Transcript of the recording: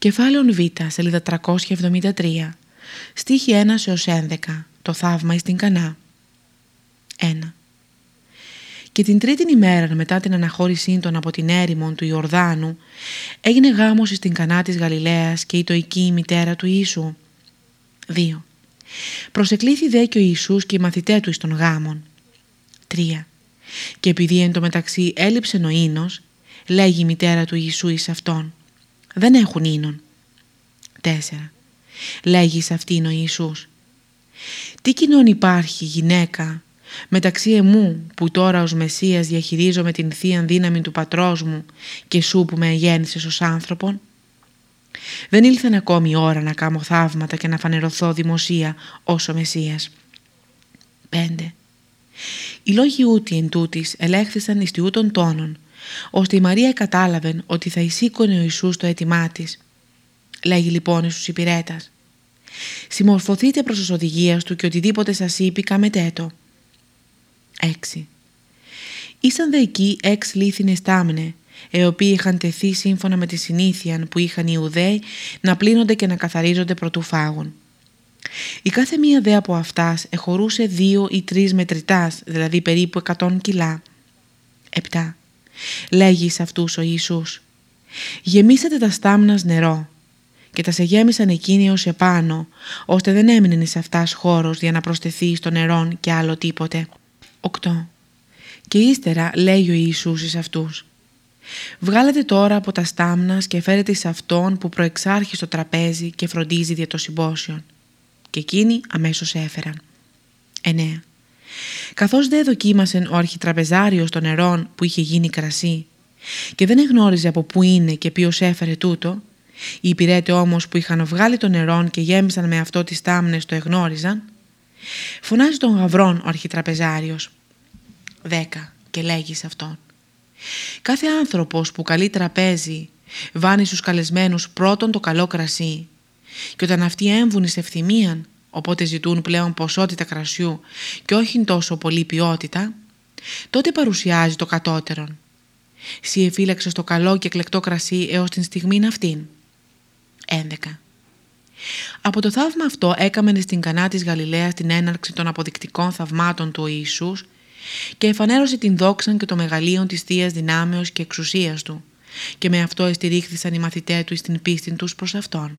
Κεφάλαιο Β, σελίδα 373, στίχη 1 έως 11, το θαύμα στην Κανά. 1. Και την τρίτη ημέρα μετά την αναχώρησή των από την έρημον του Ιορδάνου έγινε γάμος στην Κανά της Γαλιλαίας και η τοική η μητέρα του Ιησού. 2. Προσεκλήθη δε και ο Ιησούς και οι μαθητέ του εις των γάμων. 3. Και επειδή εν τω μεταξύ έλειψε ο ίνος, λέγει η μητέρα του Ιησού εις αυτόν δεν έχουν ίνον. 4. Λέγει σε αυτήν ο Ιησούς. Τι κοινών υπάρχει γυναίκα μεταξύ εμού που τώρα ως Μεσσίας διαχειρίζομαι την θεία δύναμη του πατρός μου και σου που με γέννησες ως άνθρωπον; Δεν ήλθαν ακόμη η ώρα να κάνω θαύματα και να φανερωθώ δημοσία ως ο Μεσσίας. 5. Οι λόγοι ούτι εν τούτης ελέγχθησαν εις τιούτων τόνων ώστε η Μαρία κατάλαβε ότι θα εισήκωνε ο Ιησούς το αίτημά της. Λέγει λοιπόν στους υπηρέτας «Συμμορφωθείτε προς ως οδηγίας του και οτιδήποτε σας είπε καμετέ το». 6. Ήσαν δε εκεί έξ λίθινες τάμνε, οι οποίοι είχαν τεθεί σύμφωνα με τη συνήθεια που είχαν οι Ιουδαίοι να πλύνονται και να καθαρίζονται προτού φάγουν. Η κάθε μία δε από αυτάς εχωρούσε δύο ή τρεις μετρητάς, δηλαδή περίπου 100 κιλά. 7 λέγει σε αυτούς ο Ιησούς «Γεμίσατε τα στάμνας νερό» και τα σε γέμισαν εκείνοι ως επάνω, ώστε δεν έμεινε σε αυτάς χώρος για να προσθεθεί στο νερό και άλλο τίποτε. 8. Και ύστερα λέει ο Ιησούς εις αυτούς «Βγάλετε τώρα από τα στάμνας και φέρετε σε αυτόν που προεξάρχει στο τραπέζι και φροντίζει δια το συμπόσιον». Και εκείνοι αμέσως έφεραν. 9. Καθώς δεν δοκίμασε ο αρχιτραπεζάριος των νερών που είχε γίνει κρασί και δεν εγνώριζε από πού είναι και ποιος έφερε τούτο, οι υπηρέτε όμως που είχαν βγάλει το νερό και γέμισαν με αυτό τις τάμνες το εγνώριζαν, φωνάζει τον γαυρόν ο αρχιτραπεζάριος. Δέκα και λέγει σε αυτόν. Κάθε άνθρωπος που καλεί τραπέζι βάνει στους καλεσμένους πρώτον το καλό κρασί και όταν αυτοί έμβουν σε ευθυμίαν οπότε ζητούν πλέον ποσότητα κρασιού και όχι τόσο πολύ ποιότητα, τότε παρουσιάζει το κατώτερον. Σύ εφύλαξε το καλό και εκλεκτό κρασί έως την στιγμή αυτήν. 11. Από το θαύμα αυτό έκαμενε στην Κανά της Γαλιλαίας την έναρξη των αποδεικτικών θαυμάτων του Ιησούς και εφανέρωσε την δόξαν και το μεγαλείον της θείας Δυνάμεως και εξουσίας του και με αυτό εστηρίχθησαν οι μαθητές του στην πίστη τους προς Αυτόν.